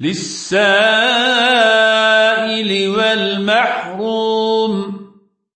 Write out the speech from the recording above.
للسائل والمحروم.